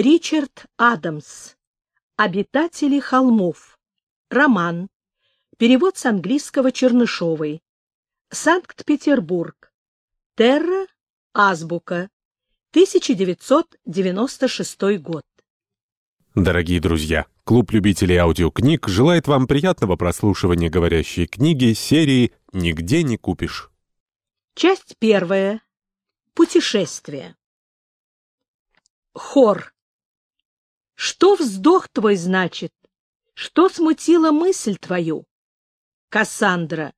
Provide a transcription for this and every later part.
Ричард Адамс. Обитатели холмов. Роман. Перевод с английского Чернышовой. Санкт-Петербург. Терра. Азбука. 1996 год. Дорогие друзья, клуб любителей аудиокниг желает вам приятного прослушивания говорящей книги серии «Нигде не купишь». Часть первая. Путешествие. Хор. Что вздох твой значит? Что смутила мысль твою? Кассандра.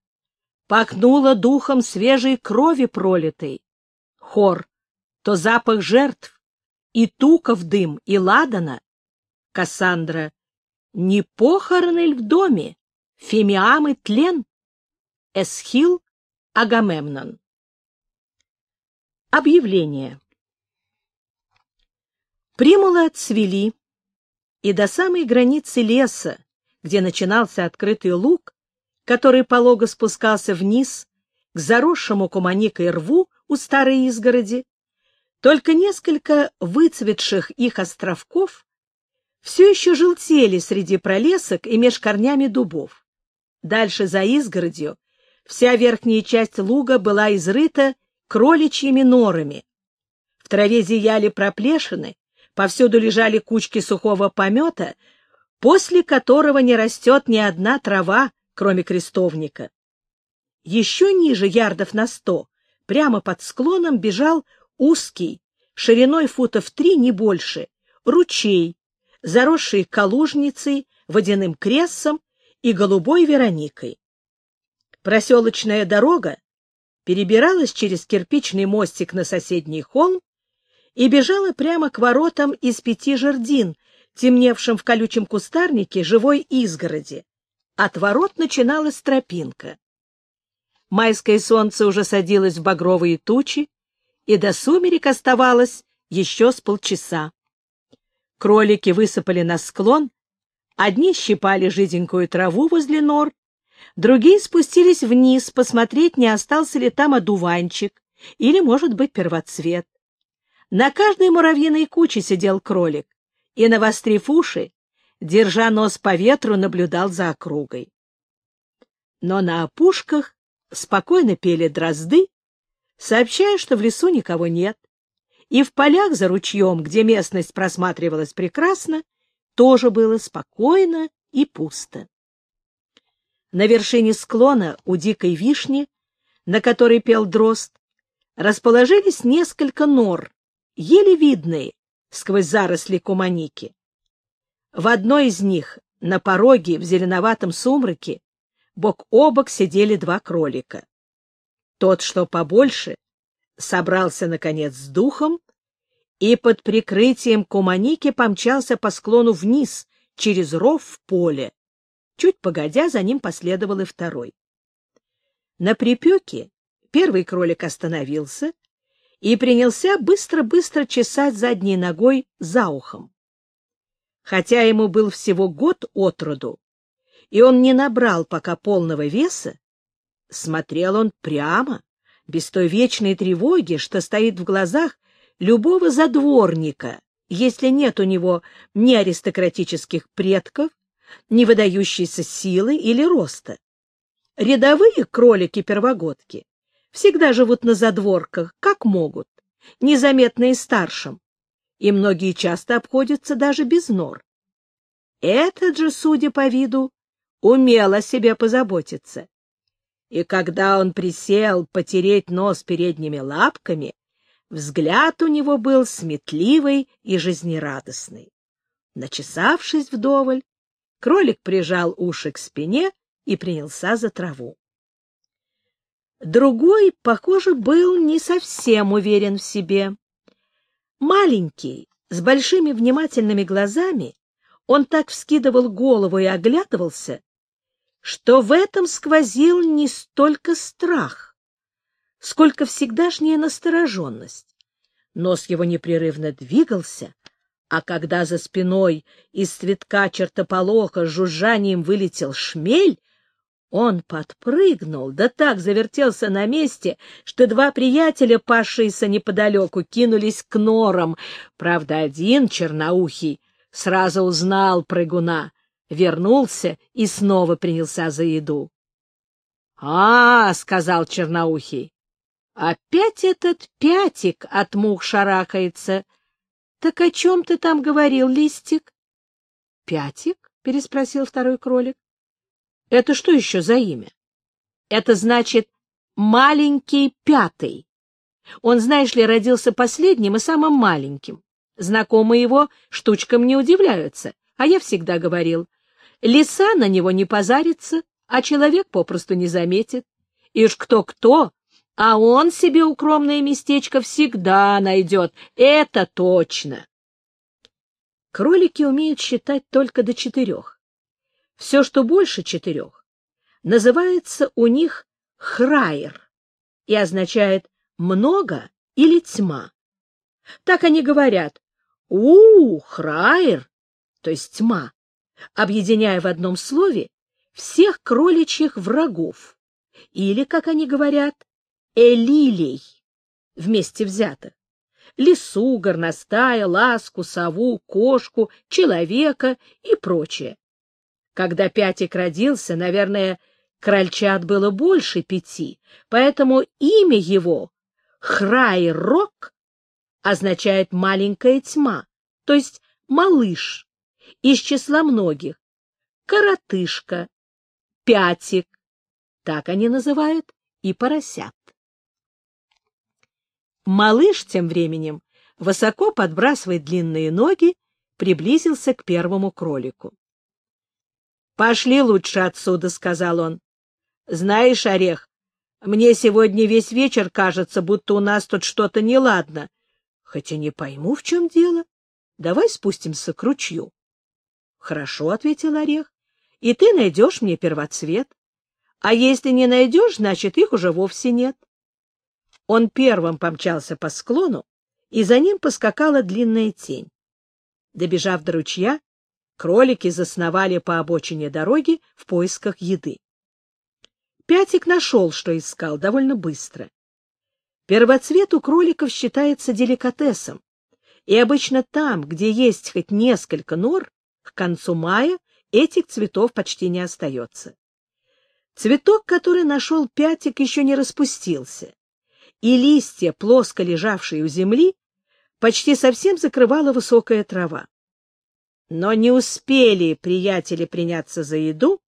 Пахнула духом свежей крови пролитой. Хор. То запах жертв, и туков дым, и ладана. Кассандра. Не похороны ль в доме? Фемиам и тлен? Эсхил Агамемнон. Объявление. Примулы отцвели, и до самой границы леса, где начинался открытый луг, который полого спускался вниз к заросшему куманикой рву у старой изгороди, только несколько выцветших их островков все еще желтели среди пролесок и меж корнями дубов. Дальше за изгородью вся верхняя часть луга была изрыта кроличьими норами. В траве зияли проплешины, повсюду лежали кучки сухого помета, после которого не растет ни одна трава, кроме крестовника. Еще ниже, ярдов на сто, прямо под склоном бежал узкий, шириной футов три, не больше, ручей, заросший калужницей, водяным крессом и голубой вероникой. Проселочная дорога перебиралась через кирпичный мостик на соседний холм и бежала прямо к воротам из пяти жердин, темневшим в колючем кустарнике живой изгороди. От ворот начиналась тропинка. Майское солнце уже садилось в багровые тучи, и до сумерек оставалось еще с полчаса. Кролики высыпали на склон, одни щипали жиденькую траву возле нор, другие спустились вниз посмотреть, не остался ли там одуванчик или, может быть, первоцвет. На каждой муравьиной куче сидел кролик и, навострив уши, держа нос по ветру, наблюдал за округой. Но на опушках спокойно пели дрозды, сообщая, что в лесу никого нет, и в полях за ручьем, где местность просматривалась прекрасно, тоже было спокойно и пусто. На вершине склона у дикой вишни, на которой пел дрозд, расположились несколько нор, еле видные сквозь заросли куманики. В одной из них, на пороге в зеленоватом сумраке, бок о бок сидели два кролика. Тот, что побольше, собрался, наконец, с духом и под прикрытием куманики помчался по склону вниз, через ров в поле. Чуть погодя, за ним последовал и второй. На припеке первый кролик остановился и принялся быстро-быстро чесать задней ногой за ухом. Хотя ему был всего год от роду, и он не набрал пока полного веса, смотрел он прямо, без той вечной тревоги, что стоит в глазах любого задворника, если нет у него ни аристократических предков, ни выдающейся силы или роста. Рядовые кролики-первогодки всегда живут на задворках, как могут, незаметные старшим, и многие часто обходятся даже без нор. Этот же, судя по виду, умел о себе позаботиться. И когда он присел потереть нос передними лапками, взгляд у него был сметливый и жизнерадостный. Начесавшись вдоволь, кролик прижал уши к спине и принялся за траву. Другой, похоже, был не совсем уверен в себе. Маленький, с большими внимательными глазами, он так вскидывал голову и оглядывался, что в этом сквозил не столько страх, сколько всегдашняя настороженность. Нос его непрерывно двигался, а когда за спиной из цветка чертополоха с жужжанием вылетел шмель, Он подпрыгнул, да так завертелся на месте, что два приятеля, пасшиеся неподалеку, кинулись к норам. Правда, один, черноухий, сразу узнал прыгуна, вернулся и снова принялся за еду. — А, — сказал черноухий, — опять этот пятик от мух шарахается. Так о чем ты там говорил, листик? — Пятик? — переспросил второй кролик. Это что еще за имя? Это значит «маленький пятый». Он, знаешь ли, родился последним и самым маленьким. Знакомые его штучкам не удивляются, а я всегда говорил, лиса на него не позарится, а человек попросту не заметит. И уж кто-кто, а он себе укромное местечко всегда найдет, это точно. Кролики умеют считать только до четырех. Все, что больше четырех, называется у них храйер и означает «много» или «тьма». Так они говорят «У, храйер», то есть «тьма», объединяя в одном слове всех кроличьих врагов, или, как они говорят, элилей, вместе взятых, лису, горностая, ласку, сову, кошку, человека и прочее. Когда Пятик родился, наверное, крольчат было больше пяти, поэтому имя его Храй-Рок означает «маленькая тьма», то есть «малыш», из числа многих, «коротышка», «пятик», так они называют и поросят. Малыш тем временем, высоко подбрасывая длинные ноги, приблизился к первому кролику. Пошли лучше отсюда, — сказал он. — Знаешь, Орех, мне сегодня весь вечер кажется, будто у нас тут что-то неладно. Хотя не пойму, в чем дело. Давай спустимся к ручью. — Хорошо, — ответил Орех, — и ты найдешь мне первоцвет. А если не найдешь, значит, их уже вовсе нет. Он первым помчался по склону, и за ним поскакала длинная тень. Добежав до ручья, Кролики засновали по обочине дороги в поисках еды. Пятик нашел, что искал, довольно быстро. Первоцвет у кроликов считается деликатесом, и обычно там, где есть хоть несколько нор, к концу мая этих цветов почти не остается. Цветок, который нашел Пятик, еще не распустился, и листья, плоско лежавшие у земли, почти совсем закрывала высокая трава. Но не успели приятели приняться за еду,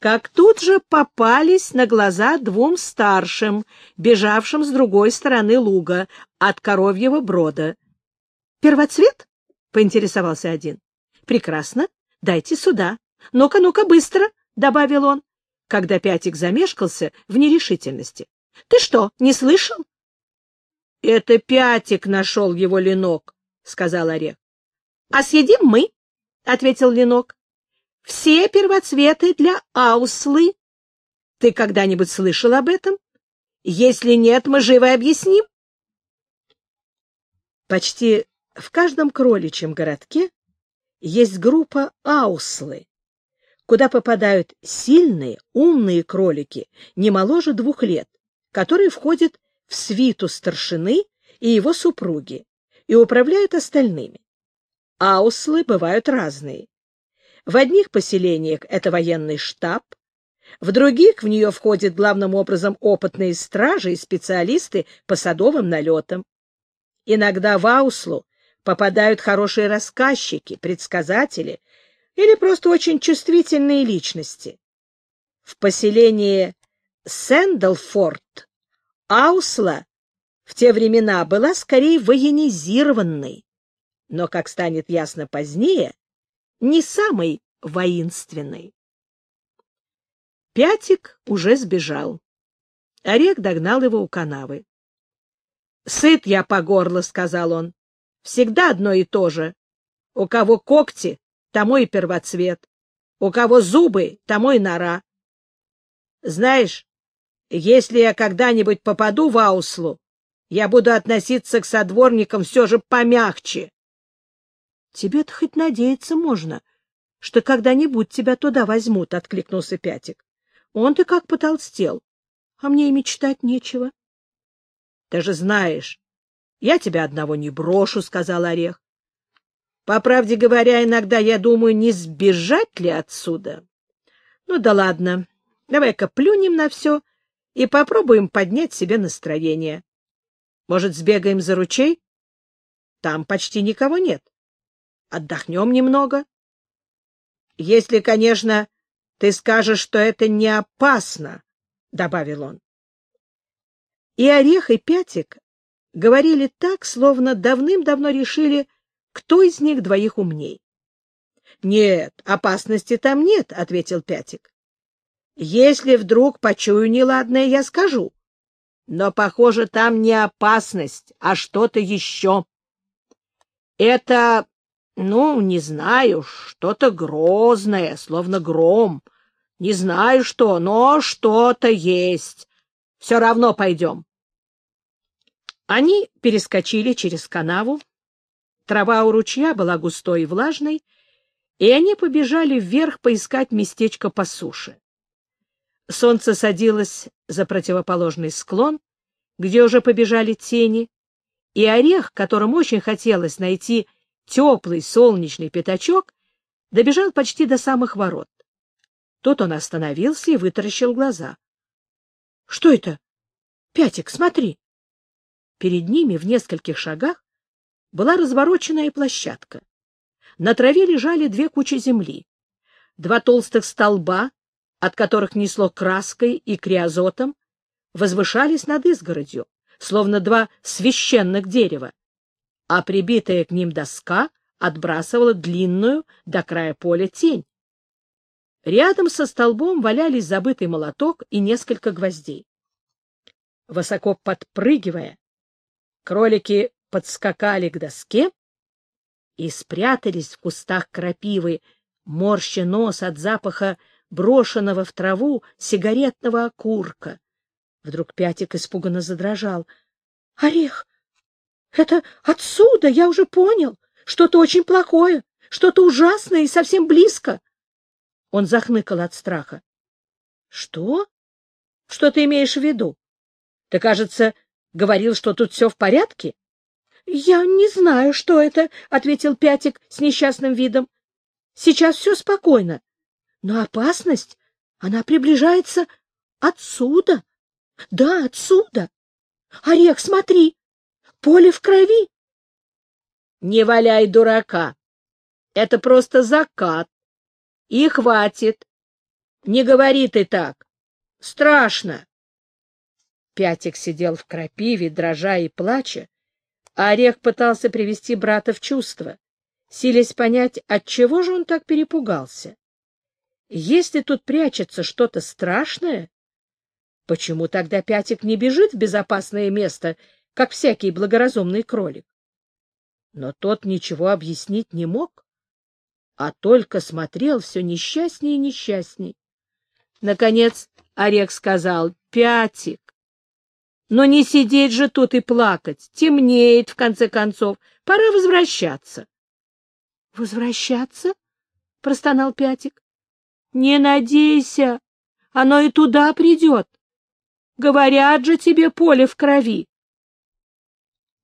как тут же попались на глаза двум старшим, бежавшим с другой стороны луга, от коровьего брода. — Первоцвет? — поинтересовался один. — Прекрасно. Дайте сюда. Ну-ка, ну-ка, быстро, — добавил он, когда Пятик замешкался в нерешительности. — Ты что, не слышал? — Это Пятик нашел его ленок, — сказал Орех. — А съедим мы, — ответил Ленок. — Все первоцветы для ауслы. Ты когда-нибудь слышал об этом? Если нет, мы живо объясним. Почти в каждом кроличьем городке есть группа ауслы, куда попадают сильные, умные кролики, не моложе двух лет, которые входят в свиту старшины и его супруги и управляют остальными. Ауслы бывают разные. В одних поселениях это военный штаб, в других в нее входят главным образом опытные стражи и специалисты по садовым налетам. Иногда в Ауслу попадают хорошие рассказчики, предсказатели или просто очень чувствительные личности. В поселении Сэндлфорд Аусла в те времена была скорее военизированной но, как станет ясно позднее, не самый воинственный. Пятик уже сбежал. Орек догнал его у канавы. — Сыт я по горло, — сказал он. — Всегда одно и то же. У кого когти, тому и первоцвет. У кого зубы, тому и нора. Знаешь, если я когда-нибудь попаду в Ауслу, я буду относиться к содворникам все же помягче. Тебе-то хоть надеяться можно, что когда-нибудь тебя туда возьмут, — откликнулся Пятик. Он ты как потолстел, а мне и мечтать нечего. — Ты же знаешь, я тебя одного не брошу, — сказал Орех. — По правде говоря, иногда я думаю, не сбежать ли отсюда. Ну да ладно, давай-ка плюнем на все и попробуем поднять себе настроение. Может, сбегаем за ручей? Там почти никого нет. Отдохнем немного. Если, конечно, ты скажешь, что это не опасно, — добавил он. И Орех, и Пятик говорили так, словно давным-давно решили, кто из них двоих умней. — Нет, опасности там нет, — ответил Пятик. — Если вдруг почую неладное, я скажу. Но, похоже, там не опасность, а что-то еще. Это, ну, не знаю, что-то грозное, словно гром. Не знаю что, но что-то есть. Все равно пойдем. Они перескочили через канаву. Трава у ручья была густой и влажной, и они побежали вверх поискать местечко по суше. Солнце садилось за противоположный склон, где уже побежали тени, и орех, которому очень хотелось найти теплый солнечный пятачок, добежал почти до самых ворот. Тут он остановился и вытаращил глаза. — Что это? Пятик, смотри! Перед ними в нескольких шагах была развороченная площадка. На траве лежали две кучи земли. Два толстых столба, от которых несло краской и криозотом, возвышались над изгородью, словно два священных дерева, а прибитая к ним доска отбрасывала длинную до края поля тень. Рядом со столбом валялись забытый молоток и несколько гвоздей. Высоко подпрыгивая, Кролики подскакали к доске и спрятались в кустах крапивы, морща нос от запаха брошенного в траву сигаретного окурка. Вдруг Пятик испуганно задрожал. — Орех! Это отсюда, я уже понял. Что-то очень плохое, что-то ужасное и совсем близко. Он захныкал от страха. — Что? Что ты имеешь в виду? Ты, кажется, Говорил, что тут все в порядке? — Я не знаю, что это, — ответил Пятик с несчастным видом. — Сейчас все спокойно. Но опасность, она приближается отсюда. Да, отсюда. Орех, смотри, поле в крови. — Не валяй дурака. Это просто закат. И хватит. Не говори ты так. Страшно. Пятик сидел в крапиве, дрожа и плача, а Орех пытался привести брата в чувство, силясь понять, отчего же он так перепугался. Если тут прячется что-то страшное, почему тогда Пятик не бежит в безопасное место, как всякий благоразумный кролик? Но тот ничего объяснить не мог, а только смотрел все несчастнее и несчастней. Наконец Орех сказал, «Пятик, но не сидеть же тут и плакать. Темнеет, в конце концов. Пора возвращаться. — Возвращаться? — простонал Пятик. — Не надейся, оно и туда придет. Говорят же тебе поле в крови. —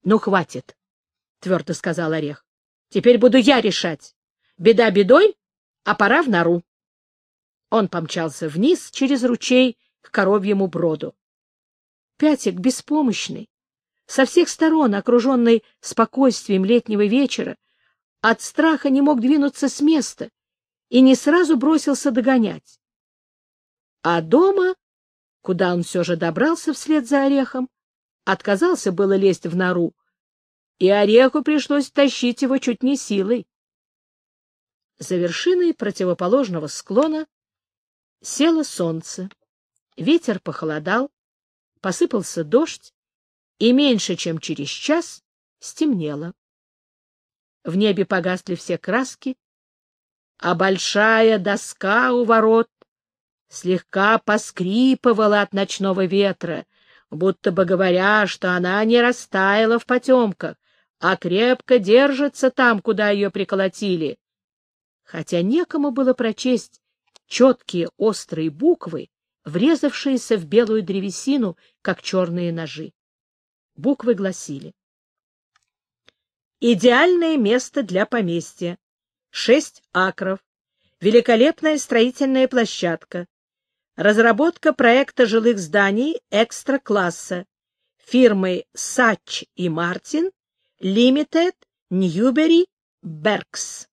Ну, хватит, — твердо сказал Орех. — Теперь буду я решать. Беда бедой, а пора в нору. Он помчался вниз через ручей к коровьему броду. Пятик беспомощный, со всех сторон окруженный спокойствием летнего вечера, от страха не мог двинуться с места и не сразу бросился догонять. А дома, куда он все же добрался вслед за орехом, отказался было лезть в нору, и ореху пришлось тащить его чуть не силой. За вершиной противоположного склона село солнце. Ветер похолодал, посыпался дождь, и меньше чем через час стемнело. В небе погасли все краски, а большая доска у ворот слегка поскрипывала от ночного ветра, будто бы говоря, что она не растаяла в потемках, а крепко держится там, куда ее приколотили. Хотя некому было прочесть четкие острые буквы, врезавшиеся в белую древесину, как черные ножи. Буквы гласили. Идеальное место для поместья. Шесть акров. Великолепная строительная площадка. Разработка проекта жилых зданий экстра-класса. Фирмы Сач и Мартин, Лимитед, Ньюбери, Беркс.